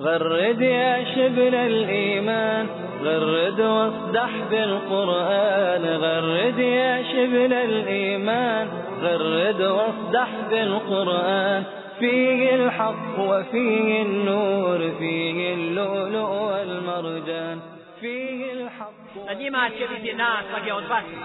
غرد يا شبل الإيمان غرد واصدح بالقرآن غرد يا شبل الإيمان غرد واصدح بالقرآن فيه الحق وفيه النور فيه اللؤلؤ والمرجان فيه الحق Na njima će biti naslage od vatre,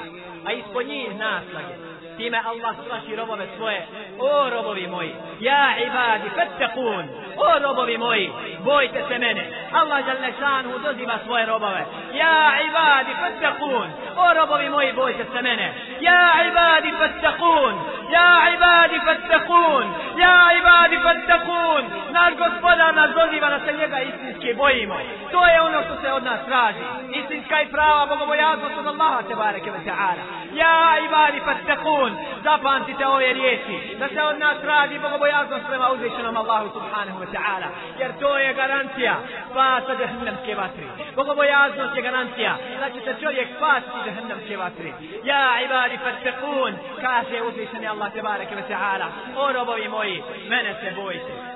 a ispod njih naslage. Time Allah straši robove svoje. O robovi moji, ja ibadi, fattakun. O robovi moji, bojte se mene. Allah žele šanu doziva svoje robove. Ja ibadi, fattakun. O robovi moji, bojte se mene. Ja ibadi, fattakun. Ja ibadi, fattakun. Ja ibadi, fattakun. Naš gospodar nas doziva da se njega istinski bojimo. To je ono što se od nas traži. Istinska i prava bogobojaznost od Allaha te bareke ve ta'ala. Ja ibadi, fattakun. Zapamtite ove riječi. Da se od nas radi bogobojaznost prema uzvišenom Allahu subhanahu wa ta'ala. Jer to je garancija spasa džahnemske vatri. Bogobojaznost je garancija da će se čovjek spasiti džahnemske vatri. Ja ibadi fattakun. Kaže uzvišeni Allah tebareke wa ta'ala. O robovi moji, mene se bojite.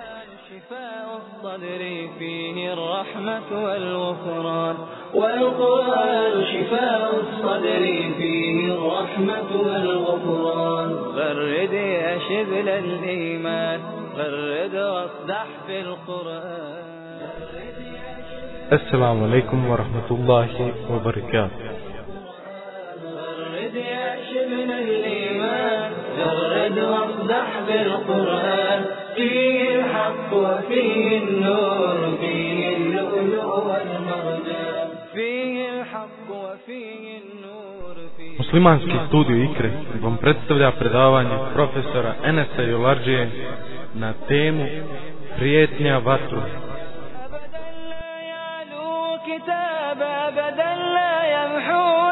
شفاء الصدر فيه الرحمة والغفران. والقرآن شفاء الصدر فيه الرحمة والغفران. غرد يا شبل الإيمان غرد واصدح في القرآن. السلام عليكم ورحمة الله وبركاته. غرد يا شبل الإيمان غرد واصدح بالقرآن فيه الحق وفيه النور فيه اللؤلؤ والمرجان فيه الحق وفيه النور فيه Muslimanski studio Ikre vam predstavlja predavanje profesora Enesa Jolarđije na temu Prijetnja vatru. أبدا لا يعلو كتاب أبدا لا يمحو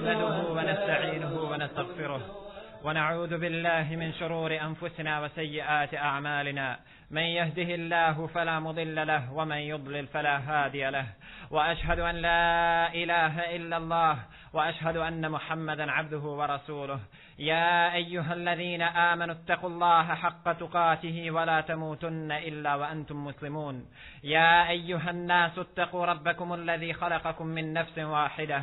نحمده ونستعينه ونستغفره ونعوذ بالله من شرور أنفسنا وسيئات أعمالنا. من يهده الله فلا مضل له ومن يضلل فلا هادي له. وأشهد أن لا إله إلا الله وأشهد أن محمدا عبده ورسوله. يا أيها الذين آمنوا اتقوا الله حق تقاته ولا تموتن إلا وأنتم مسلمون. يا أيها الناس اتقوا ربكم الذي خلقكم من نفس واحدة.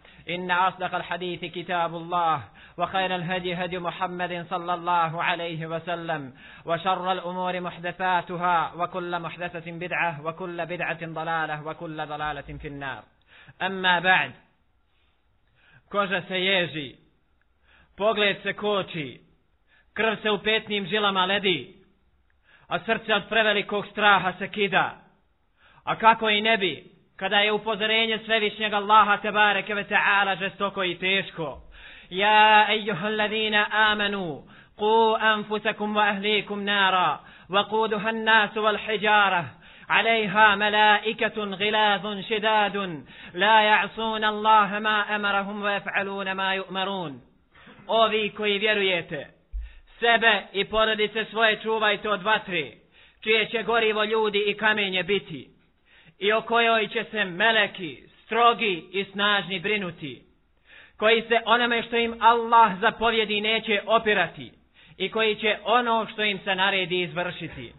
إن أصدق الحديث كتاب الله وخير الهدي هدي محمد صلى الله عليه وسلم وشر الأمور محدثاتها وكل محدثة بدعة وكل بدعة ضلالة وكل ضلالة في النار أما بعد koža se ježi, pogled se koči, krv se u petnim žilama ledi, a srce od prevelikog straha se kida. A kako i ne bi, kada je upozorenje svevišnjeg Allaha tebareke ve ta'ala žestoko i teško. Ja, ejuhal ladina amanu, قوا أنفسكم وأهليكم نارا وقودها الناس والحجارة عليها ملائكة غلاظ شداد لا يعصون الله ما أمرهم ويفعلون ما يؤمرون Ovi koji vjerujete, sebe i porodice svoje čuvajte od vatri, čije će gorivo ljudi i kamenje biti, i o kojoj će se meleki, strogi i snažni brinuti, koji se onome što im Allah zapovjedi neće opirati, i koji će ono što im se naredi izvršiti.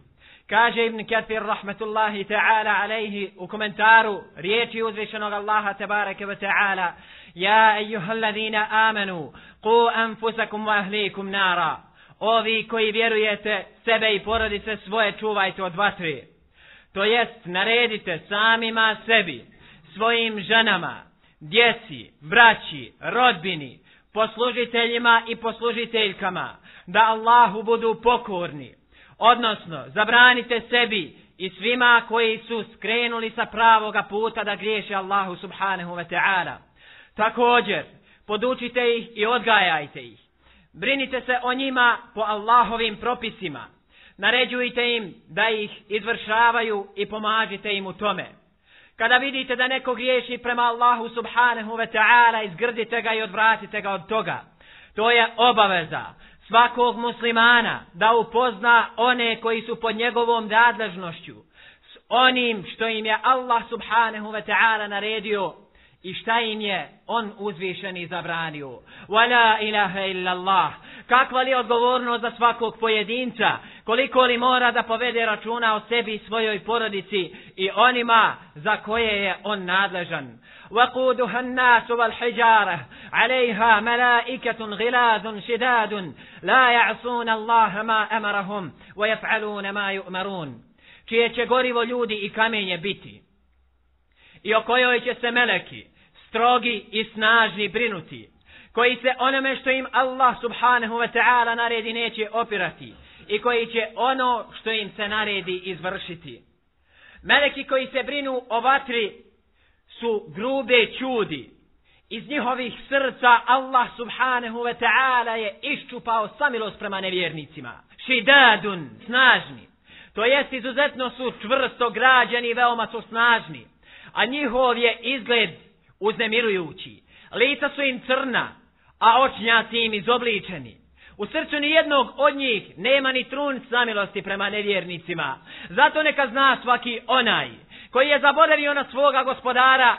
Kaže Ibn Kathir rahmetullahi ta'ala alaihi u komentaru riječi uzvišenog Allaha tabaraka wa ta'ala Ja ejuhalladina amanu ku anfusakum wa ahlikum nara Ovi koji vjerujete sebe i porodice svoje čuvajte od vatre. To jest naredite samima sebi, svojim ženama, djeci, braći, rodbini, poslužiteljima i poslužiteljkama, da Allahu budu pokorni. Odnosno, zabranite sebi i svima koji su skrenuli sa pravoga puta da griješe Allahu subhanahu wa ta'ala. Također, podučite ih i odgajajte ih. Brinite se o njima po Allahovim propisima. Naređujte im da ih izvršavaju i pomažite im u tome. Kada vidite da neko griješi prema Allahu subhanahu wa ta'ala, izgrdite ga i odvratite ga od toga. To je obaveza svakog muslimana da upozna one koji su pod njegovom nadležnošću s onim što im je Allah subhanahu wa ta'ala naredio i šta im je on uzvišeni zabranio. Wala ilaha illa Allah. Kakva li odgovornost za svakog pojedinca? Koliko li mora da povede računa o sebi i svojoj porodici i onima za koje je on nadležan? وقودها الناس والحجارة عليها ملائكة غلاظ شداد لا يعصون الله ما أمرهم ويفعلون ما يؤمرون čije će gorivo ljudi i kamenje biti i o kojoj će se meleki strogi i snažni brinuti koji se onome što im Allah subhanahu wa ta'ala naredi neće opirati i koji će ono što im se naredi izvršiti. Meleki koji se brinu o vatri su grube čudi. Iz njihovih srca Allah subhanahu wa ta'ala je iščupao samilost prema nevjernicima. Šidadun, snažni. To jest izuzetno su čvrsto građani i veoma su snažni. A njihov je izgled uznemirujući. Lica su im crna, a očnjaci im izobličeni. U srcu ni jednog od njih nema ni trun samilosti prema nevjernicima. Zato neka zna svaki onaj koji je zaboravio na svoga gospodara,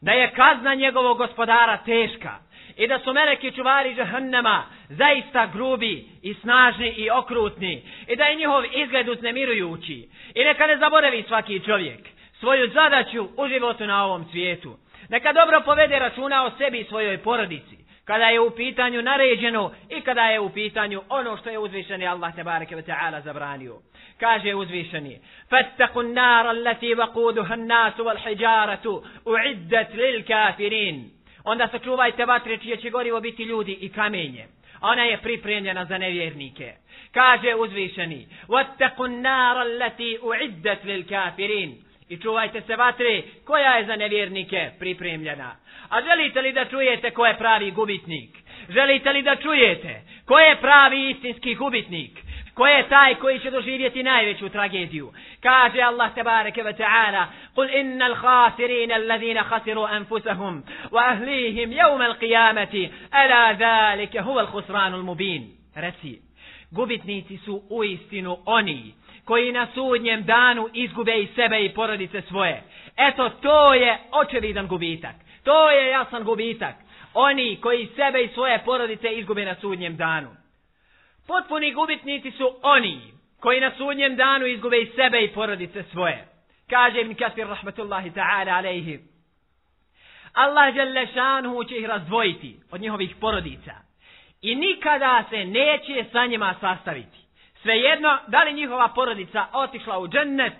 da je kazna njegovog gospodara teška i da su meleki čuvari žahannama zaista grubi i snažni i okrutni i da je njihov izgled uznemirujući i neka ne zaboravi svaki čovjek svoju zadaću u životu na ovom svijetu. Neka dobro povede računa o sebi i svojoj porodici kada je u pitanju naređeno i kada je u pitanju ono što je uzvišeni Allah tebareke ve taala zabranio. Kaže uzvišeni fattaqu an-nar allati waquduha an-nas wal hijaratu uiddat lil kafirin onda se čuvajte vatre čije će gorivo biti ljudi i kamenje. Ona je pripremljena za nevjernike. Kaže uzvišeni wattaqu an-nar allati uiddat lil kafirin i čuvajte se vatre koja je za nevjernike pripremljena A želite li da čujete ko je pravi gubitnik? Želite li da čujete ko je pravi istinski gubitnik? Ko je taj koji će doživjeti najveću tragediju? Kaže Allah tebareke ve ta'ala Kul innal khasirin alladhina khasiru anfusahum wa ahlihim yawm al-qiyamati ala zalika huwa al-khusranul mubin. Reci, gubitnici su u istinu oni koji na sudnjem danu izgube i sebe i porodice svoje. Eto, to je očevidan gubitak. To je jasan gubitak. Oni koji sebe i svoje porodice izgube na sudnjem danu. Potpuni gubitnici su oni koji na sudnjem danu izgube i sebe i porodice svoje. Kaže Ibn Kasir rahmatullahi ta'ala alaihi. Allah žele šanhu će ih razdvojiti od njihovih porodica. I nikada se neće sa njima sastaviti. Svejedno, da li njihova porodica otišla u džennet,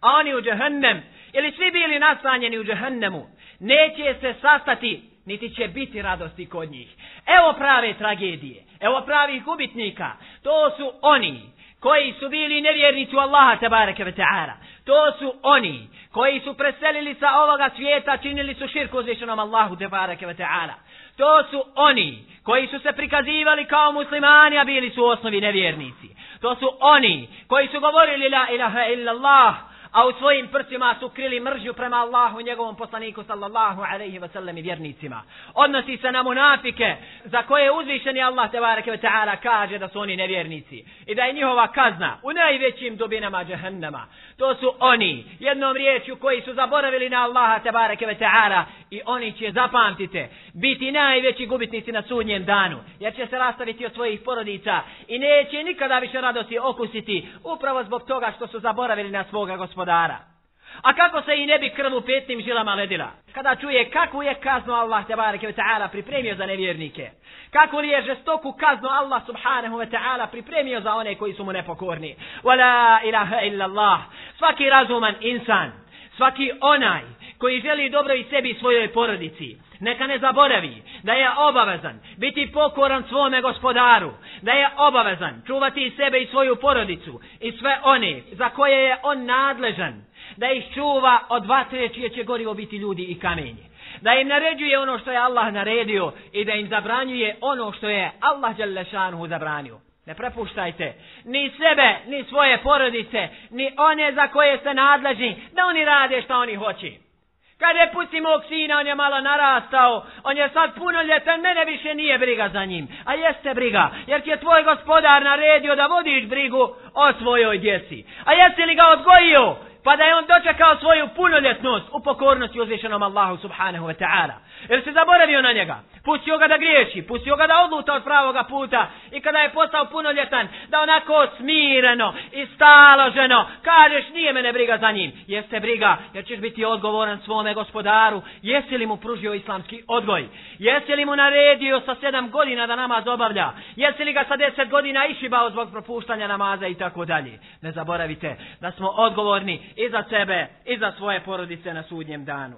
a oni u džehennem, ili svi bili nastanjeni u džehennemu, neće se sastati, niti će biti radosti kod njih. Evo prave tragedije, evo pravih gubitnika, to su oni koji su bili nevjernici u Allaha tabaraka ve ta'ala. To su oni koji su preselili sa ovoga svijeta, činili su širku uzvišenom Allahu tabaraka ve ta'ala. To su oni koji su se prikazivali kao muslimani, a bili su u osnovi nevjernici. To su oni koji su govorili la ilaha illa Allah, a u svojim prsima su krili mržnju prema Allahu i njegovom poslaniku sallallahu alaihi wasallam i vjernicima. Odnosi se na munafike za koje uzvišeni Allah tebareke ve ta'ala kaže da su oni nevjernici i da je njihova kazna u najvećim dubinama džahennama. To su oni jednom riječju koji su zaboravili na Allaha tebareke ve ta'ala i oni će zapamtite biti najveći gubitnici na sudnjem danu jer će se rastaviti od svojih porodica i neće nikada više radosti okusiti upravo zbog toga što su zaboravili na svoga gospodara. A kako se i ne bi krv u petnim žilama ledila? Kada čuje kakvu je kaznu Allah tebareke ve ta'ala pripremio za nevjernike. Kako li je žestoku kaznu Allah subhanahu ve ta'ala pripremio za one koji su mu nepokorni. Wala ilaha illa Allah. Svaki razuman insan, svaki onaj koji želi dobro i sebi i svojoj porodici, neka ne zaboravi da je obavezan biti pokoran svome gospodaru, da je obavezan čuvati i sebe i svoju porodicu i sve one za koje je on nadležan, da ih čuva od vatre čije će gorivo biti ljudi i kamenje. Da im naređuje ono što je Allah naredio i da im zabranjuje ono što je Allah Đalešanuhu zabranio. Ne prepuštajte ni sebe, ni svoje porodice, ni one za koje ste nadležni, da oni rade što oni hoće. Kad je pusti mog sina, on je malo narastao, on je sad punoljetan, mene više nije briga za njim. A jeste briga, jer ti je tvoj gospodar naredio da vodiš brigu o svojoj djeci. A jesi li ga odgojio? Pa da je on dočekao svoju punoljetnost u pokornosti uzvišenom Allahu subhanahu wa ta'ala. Jer se zaboravio na njega. Pustio ga da griješi, pustio ga da odluta od pravoga puta. I kada je postao punoljetan, da onako smireno i staloženo, kažeš nije mene briga za njim. Jeste briga, jer ćeš biti odgovoran svome gospodaru. Jesi li mu pružio islamski odgoj? Jesi li mu naredio sa sedam godina da namaz obavlja? Jesi li ga sa deset godina išibao zbog propuštanja namaza i tako dalje? Ne zaboravite da smo odgovorni i za sebe i za svoje porodice na sudnjem danu.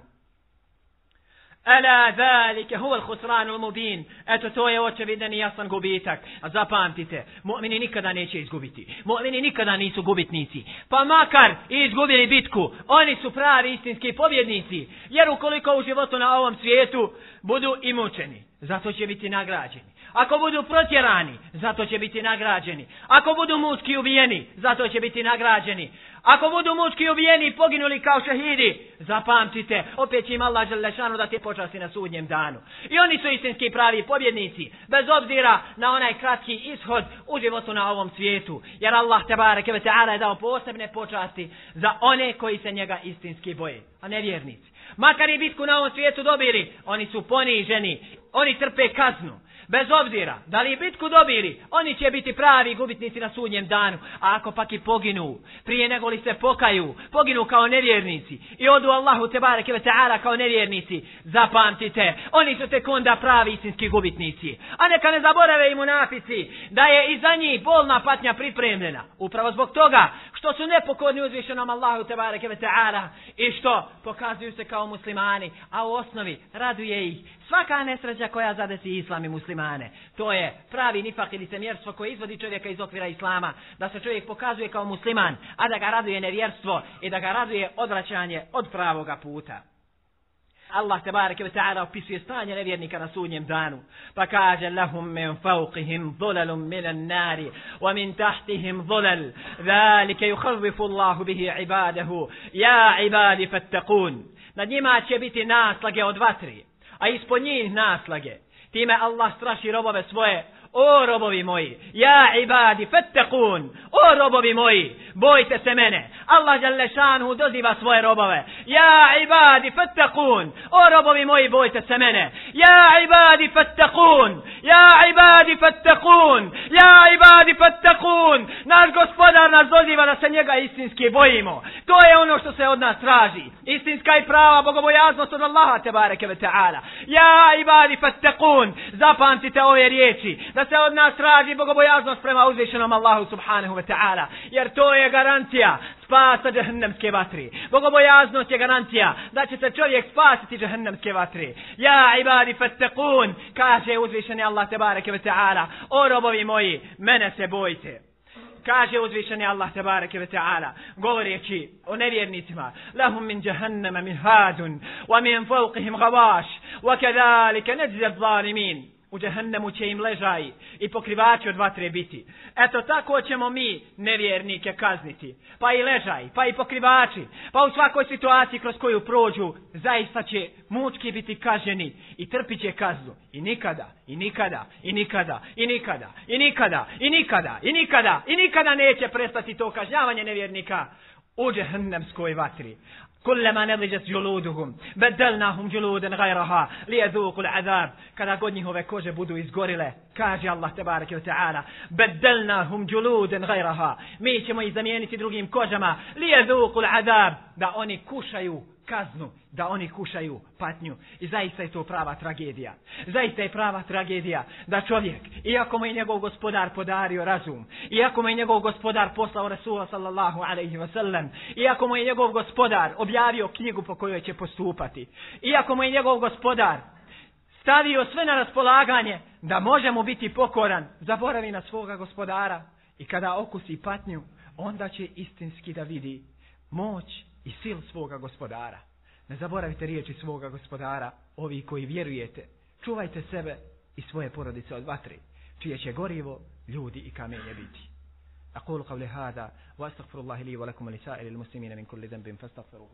Ala zalike huwa al-khusran al-mubin. Eto to je očevidan i jasan gubitak. A zapamtite, mu'mini nikada neće izgubiti. Mu'mini nikada nisu gubitnici. Pa makar i izgubili bitku, oni su pravi istinski pobjednici. Jer ukoliko u životu na ovom svijetu budu i mučeni, zato će biti nagrađeni. Ako budu protjerani, zato će biti nagrađeni. Ako budu mučki ubijeni, zato će biti nagrađeni. Ako budu mučki ubijeni i poginuli kao šehidi, zapamtite, opet će im Allah želešanu da te počasti na sudnjem danu. I oni su istinski pravi pobjednici, bez obzira na onaj kratki ishod u životu na ovom svijetu. Jer Allah te bareke ve ta'ala je dao posebne počasti za one koji se njega istinski boje, a ne vjernici. Makar i bitku na ovom svijetu dobili, oni su poniženi, oni trpe kaznu bez obzira, da li bitku dobili, oni će biti pravi gubitnici na sudnjem danu. A ako pak i poginu, prije nego li se pokaju, poginu kao nevjernici i odu Allahu te bareke ve ta'ala kao nevjernici, zapamtite, oni su tek onda pravi istinski gubitnici. A neka ne zaborave i munafici da je i za njih bolna patnja pripremljena. Upravo zbog toga što su nepokorni uzvišenom Allahu tebareke ve ta'ala i što pokazuju se kao muslimani, a u osnovi raduje ih svaka nesreća koja zadesi islam i muslimane. To je pravi nifak ili semjerstvo koje izvodi čovjeka iz okvira islama, da se čovjek pokazuje kao musliman, a da ga raduje nevjerstvo i da ga raduje odvraćanje od pravoga puta. Allah te bareke ve taala opisuje stanje nevjernika na sudnjem danu. Pa kaže lahum min fawqihim dhulalun min an-nar wa min tahtihim dhulal. Zalika yukhawwifu Allah bihi ibadahu. Ya ibadi fattaqun. Nad njima će biti naslage od vatri, a ispod njih naslage. Time Allah straši robove svoje, o robovi moji, ja ibadi, fattaqun, o robovi moji, bojte se mene. Allah dželle šanhu doziva svoje robove. Ja ibadi, fattakun, o robovi moji, bojte se mene. Ja ibadi, fattakun, ja ibadi, fattakun, ja ibadi, fattakun. Naš gospodar nas doziva da se njega istinski bojimo. To je ono što se od nas traži. Istinska i prava bogobojaznost od Allaha te bareke ve ta'ala. Ja ibadi, fattakun, zapamtite ove riječi. Da da se od nas traži bogobojaznost prema uzvišenom Allahu subhanahu ve ta'ala. Jer to je garancija spasa džahnemske vatri. Bogobojaznost je garancija da će se čovjek spasiti džahnemske vatri. Ja ibadi fattakun, kaže uzvišeni Allah tebareke ve ta'ala. O robovi moji, mene se bojite kaže uzvišeni Allah tebareke ve taala govoreći o nevjernicima lahum min jahannama mihadun wa min fauqihim gavaš, wa kadhalika najzi zalimin u džehennemu će im ležaj i pokrivači od vatre biti. Eto tako ćemo mi nevjernike kazniti. Pa i ležaj, pa i pokrivači, pa u svakoj situaciji kroz koju prođu, zaista će mučki biti kaženi i trpit će kaznu. I nikada, i nikada, i nikada, i nikada, i nikada, i nikada, i nikada, i nikada neće prestati to kažnjavanje nevjernika u džehennemskoj vatri. كلما نضجت جلودهم بدلناهم جلودا غيرها ليذوقوا العذاب kada god njihove kože budu izgorile kaže Allah tebareke ve taala بدلناهم جلودا غيرها mi ćemo ih zamijeniti drugim kožama ليذوقوا العذاب da oni kušaju kaznu da oni kušaju patnju. I zaista je to prava tragedija. Zaista je prava tragedija da čovjek, iako mu je njegov gospodar podario razum, iako mu je njegov gospodar poslao Rasula sallallahu alaihi wa sallam, iako mu je njegov gospodar objavio knjigu po kojoj će postupati, iako mu je njegov gospodar stavio sve na raspolaganje da može mu biti pokoran, zaboravi na svoga gospodara i kada okusi patnju, onda će istinski da vidi moć i sil svoga gospodara. Ne zaboravite riječi svoga gospodara, ovi koji vjerujete. Čuvajte sebe i svoje porodice od vatri, čije će gorivo ljudi i kamenje biti. أقول قولي هذا وأستغفر الله لي ولكم ولسائر المسلمين من كل ذنب فاستغفروه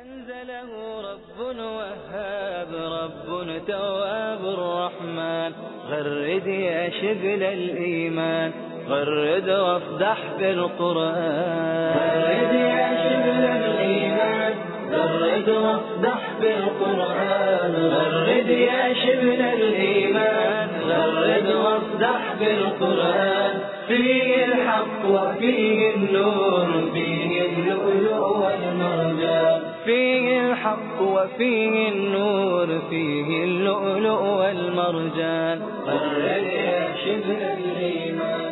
أنزله رب وهاب رب تواب الرحمن غرد يا شبل الإيمان غرد وافتح بالقرآن غرد يا شبل الإيمان. غرد وافتح بالقرآن غرد يا شبل الإيمان. غرد وافتح بالقرآن فيه الحق وفيه النور. فيه اللؤلؤ والمرجان. فيه الحق وفيه النور. فيه اللؤلؤ والمرجان. غرد يا شبل الإيمان.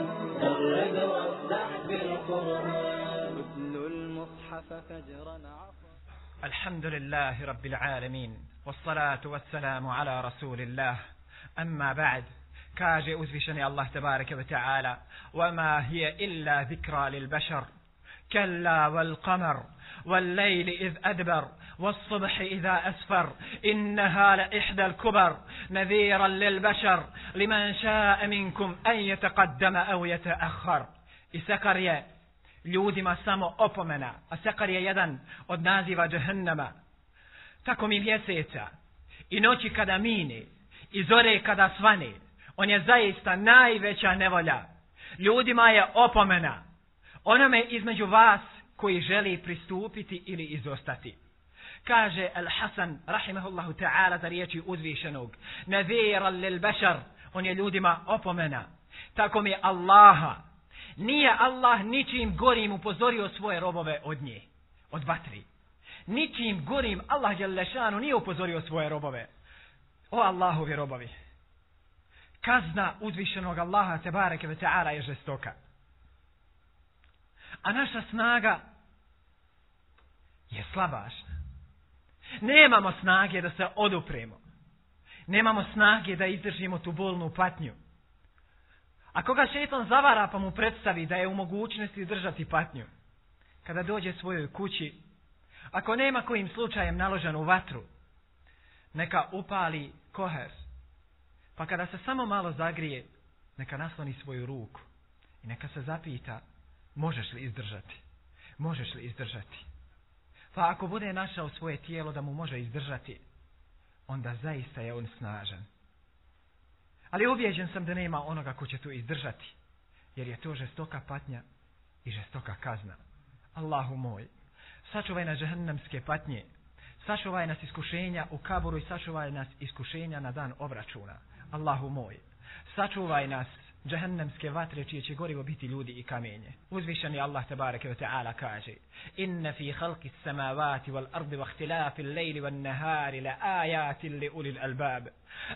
الحمد لله رب العالمين والصلاة والسلام على رسول الله. أما بعد uzvišeni Allah tabaraka wa ta'ala وما هي إلا ذكرى للبشر. كلا والقمر والليل إذ أدبر والصبح إذا أسفر إنها لإحدى الكبر. نذيرا للبشر لمن شاء منكم أن يتقدم أو يتأخر. إسكر je ljudima samo opomena, a sekar je jedan od naziva džehennama. Tako mi mjeseca i noći kada mine i zore kada svane, on je zaista najveća nevolja. Ljudima je opomena. Onome između vas koji želi pristupiti ili izostati. Kaže Al-Hasan, rahimahullahu ta'ala, za riječi uzvišenog, nadhiran lil bešar, on je ljudima opomena. Tako mi Allaha, nije Allah ničim gorim upozorio svoje robove od nje, od vatri. Ničim gorim Allah Đelešanu nije upozorio svoje robove. O Allahovi robovi, kazna uzvišenog Allaha Tebareke ve ta'ala je žestoka. A naša snaga je slabašna. Nemamo snage da se odupremo. Nemamo snage da izdržimo tu bolnu patnju. A koga šetan zavara pa mu predstavi da je u mogućnosti držati patnju, kada dođe svojoj kući, ako nema kojim slučajem naloženu vatru, neka upali koher, pa kada se samo malo zagrije, neka nasloni svoju ruku i neka se zapita, možeš li izdržati? Možeš li izdržati? Pa ako bude našao svoje tijelo da mu može izdržati, onda zaista je on snažan. Ali uvjeđen sam da nema onoga ko će tu izdržati, jer je to žestoka patnja i žestoka kazna. Allahu moj, sačuvaj nas žahannamske patnje, sačuvaj nas iskušenja u kaboru i sačuvaj nas iskušenja na dan obračuna. Allahu moj, sačuvaj nas džahennemske vatre čije će gorivo biti ljudi i kamenje. Uzvišeni Allah tabareke wa ta'ala kaže Inna fi halki samavati wal ardi wa ihtilafi l-lejli wal nahari la ajati li ulil albab.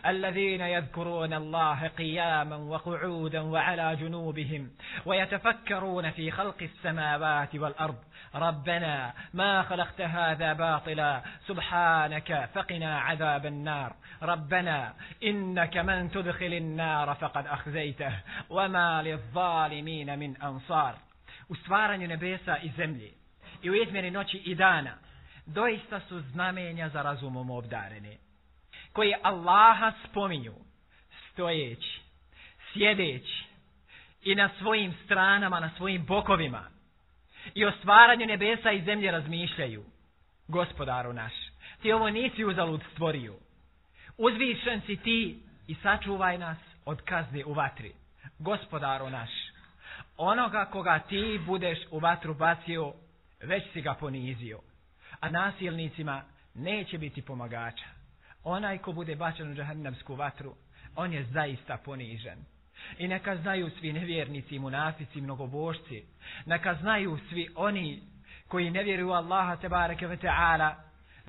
الذين يذكرون الله قياما وقعودا وعلى جنوبهم ويتفكرون في خلق السماوات والأرض. ربنا ما خلقت هذا باطلا سبحانك فقنا عذاب النار. ربنا إنك من تدخل النار فقد أخزيته وما للظالمين من أنصار. U stvaranju nebesa i zemlje i u izmjeni noći i koji Allaha spominju stojeći, sjedeći i na svojim stranama, na svojim bokovima i o stvaranju nebesa i zemlje razmišljaju. Gospodaru naš, ti ovo nisi uzalud stvorio. Uzvišen si ti i sačuvaj nas od kazne u vatri. Gospodaru naš, onoga koga ti budeš u vatru bacio, već si ga ponizio. A nasilnicima neće biti pomagača. Onaj ko bude bačen u džahannamsku vatru, on je zaista ponižen. I neka znaju svi nevjernici, munafici, mnogobošci, neka znaju svi oni koji ne vjeruju Allaha tebareke ve ta'ala,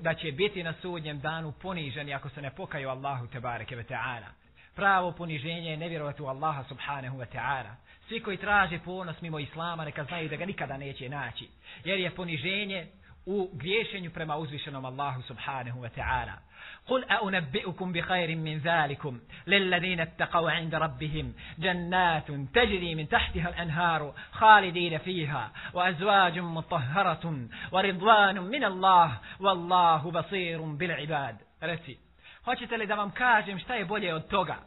da će biti na sudnjem danu poniženi ako se ne pokaju Allahu tebareke ve ta'ala. Pravo poniženje je nevjerovati u Allaha subhanahu wa ta'ala. Svi koji traže ponos mimo Islama neka znaju da ga nikada neće naći. Jer je poniženje u griješenju prema uzvišenom Allahu subhanahu wa ta'ala. قل أنبئكم بخير من ذلكم للذين اتقوا عند ربهم جنات تجري من تحتها الأنهار خالدين فيها وأزواج مطهرة ورضوان من الله والله بصير بالعباد رسي Hoćete li da vam kažem šta je bolje od toga?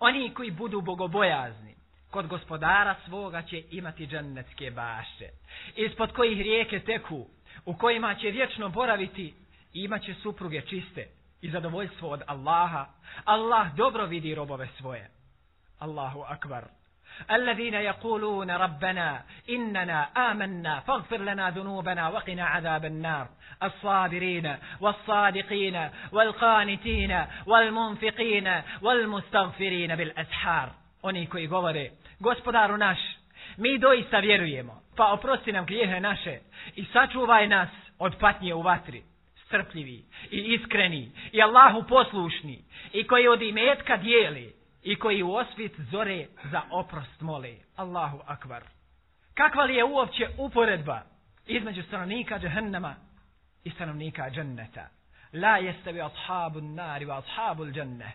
Oni koji budu bogobojazni, kod gospodara svoga će imati džennetske bašće, ispod kojih rijeke teku, u kojima će vječno boraviti, imaće supruge čiste, i zadovoljstvo od Allaha. Allah dobro vidi robove svoje. Allahu akbar. الذين يقولون ربنا إننا آمنا فاغفر لنا ذنوبنا وقنا عذاب النار الصابرين والصادقين والقانتين والمنفقين والمستغفرين بالأسحار oni koji govore gospodaru naš mi doista vjerujemo pa oprosti nam grijehe naše i sačuvaj nas od patnje u vatri strpljivi i iskreni i Allahu poslušni i koji od imetka dijeli i koji u osvit zore za oprost mole. Allahu akbar. Kakva li je uopće uporedba između stanovnika džahennama i stanovnika dženneta? La jeste ashabu nari wa ashabu dženne.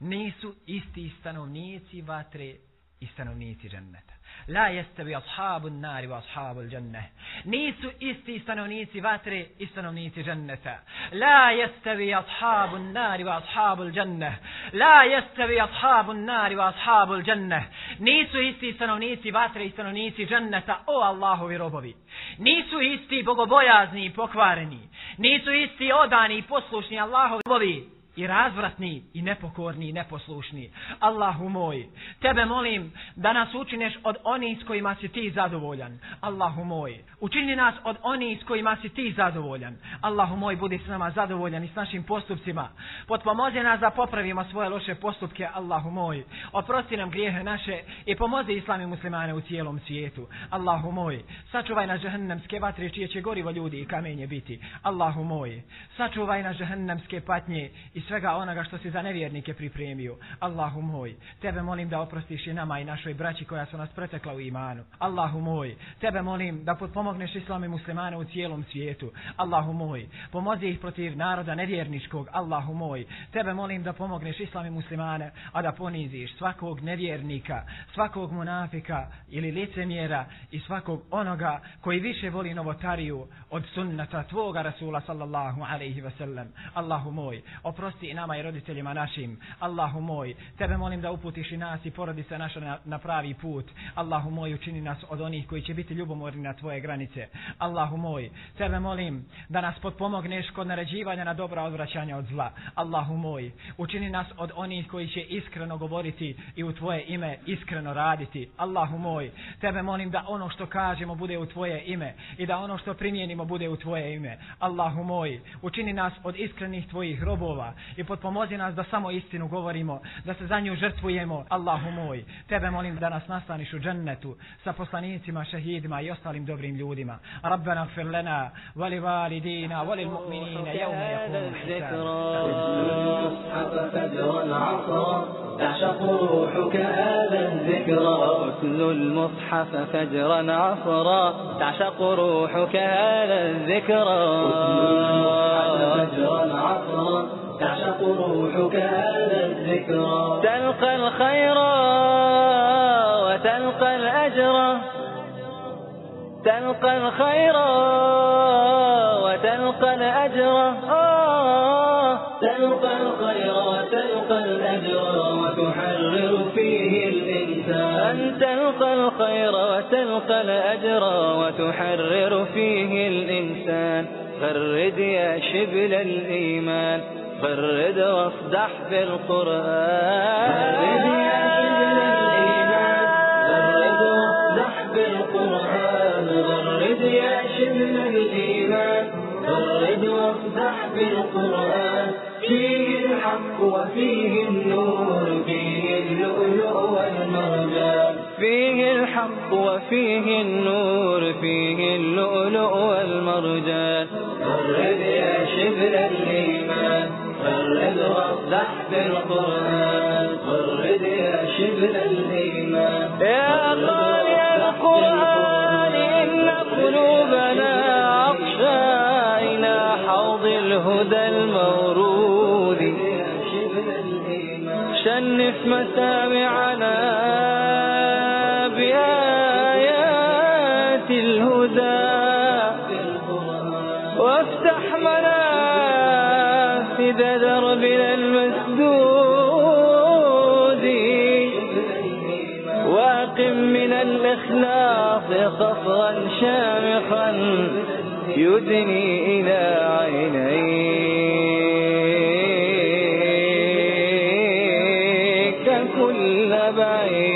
Nisu isti stanovnici vatre i stanovnici dženneta. La jeste ashabu nari wa ashabu l'đenne. Nisu isti stanovnici vatre i stanovnici dženneta. La jeste ashabu nari wa ashabu l'đenne. La jeste ashabu nari wa ashabu l'đenne. Nisu isti stanovnici vatre i stanovnici dženneta, o Allahovi robovi. Nisu isti bogobojazni i pokvareni. Nisu isti odani i poslušni Allahovi robovi i razvratni i nepokorni i neposlušni. Allahu moj, tebe molim da nas učineš od onih s kojima si ti zadovoljan. Allahu moj, učini nas od onih s kojima si ti zadovoljan. Allahu moj, budi s nama zadovoljan i s našim postupcima. Potpomozi nas da popravimo svoje loše postupke. Allahu moj, oprosti nam grijehe naše i pomozi islami muslimane u cijelom svijetu. Allahu moj, sačuvaj nas žahnemske vatre čije će gorivo ljudi i kamenje biti. Allahu moj, sačuvaj nas žahnemske patnje i svega onoga što si za nevjernike pripremio. Allahu moj, tebe molim da oprostiš i nama i našoj braći koja su nas pretekla u imanu. Allahu moj, tebe molim da potpomogneš islam i muslimane u cijelom svijetu. Allahu moj, pomozi ih protiv naroda nevjerničkog. Allahu moj, tebe molim da pomogneš islam i muslimane, a da poniziš svakog nevjernika, svakog munafika ili licemjera i svakog onoga koji više voli novotariju od sunnata tvoga Rasula sallallahu alaihi wasallam. Allahu moj, oprosti oprosti i nama i roditeljima našim. Allahu moj, tebe molim da uputiš i nas i porodice naša na, na pravi put. Allahu moj, učini nas od onih koji će biti ljubomorni na tvoje granice. Allahu moj, tebe molim da nas potpomogneš kod naređivanja na dobra odvraćanja od zla. Allahu moj, učini nas od onih koji će iskreno govoriti i u tvoje ime iskreno raditi. Allahu moj, tebe molim da ono što kažemo bude u tvoje ime i da ono što primijenimo bude u tvoje ime. Allahu moj, učini nas od iskrenih tvojih robova i potpomozi nas da samo istinu govorimo, da se za nju žrtvujemo. Allahu moj, tebe molim da nas nastaniš u džennetu sa poslanicima, šehidima i ostalim dobrim ljudima. Rabbana gfir lana, vali validina, vali mu'minina, jevme jakunu تعشق روحك هذا الذكرى اتل المصحف فجرا عصرا تعشق روحك هذا الذكرى فجرا عصرا تعشق روحك هذا الذكرى. تلقى الخير وتلقى الأجر. تلقى الخير وتلقى الأجر. تلقى الخير وتلقى الأجر وتحرر فيه الإنسان. تلقى الخير وتلقى الأجر وتحرر فيه الإنسان. غرد يا شبل الإيمان. غرد واصدح بالقرآن غرد يا شبل الإيمان غرد واصدح بالقرآن غرد يا شبل الإيمان غرد واصدح بالقرآن فيه الحق وفيه النور فيه اللؤلؤ والمرجان فيه الحق وفيه النور فيه اللؤلؤ والمرجان فرد يا شبل الإيمان فرد وافتح بالقرآن فرد يا شبل الإيمان يا قارئ القرآن إن قلوبنا إلى حوض الهدى المورود. شنف مسامعنا منافذ دربنا المسدود واقم من الإخلاص قصرا شامخا يدني إلى عينيك كل بعيد.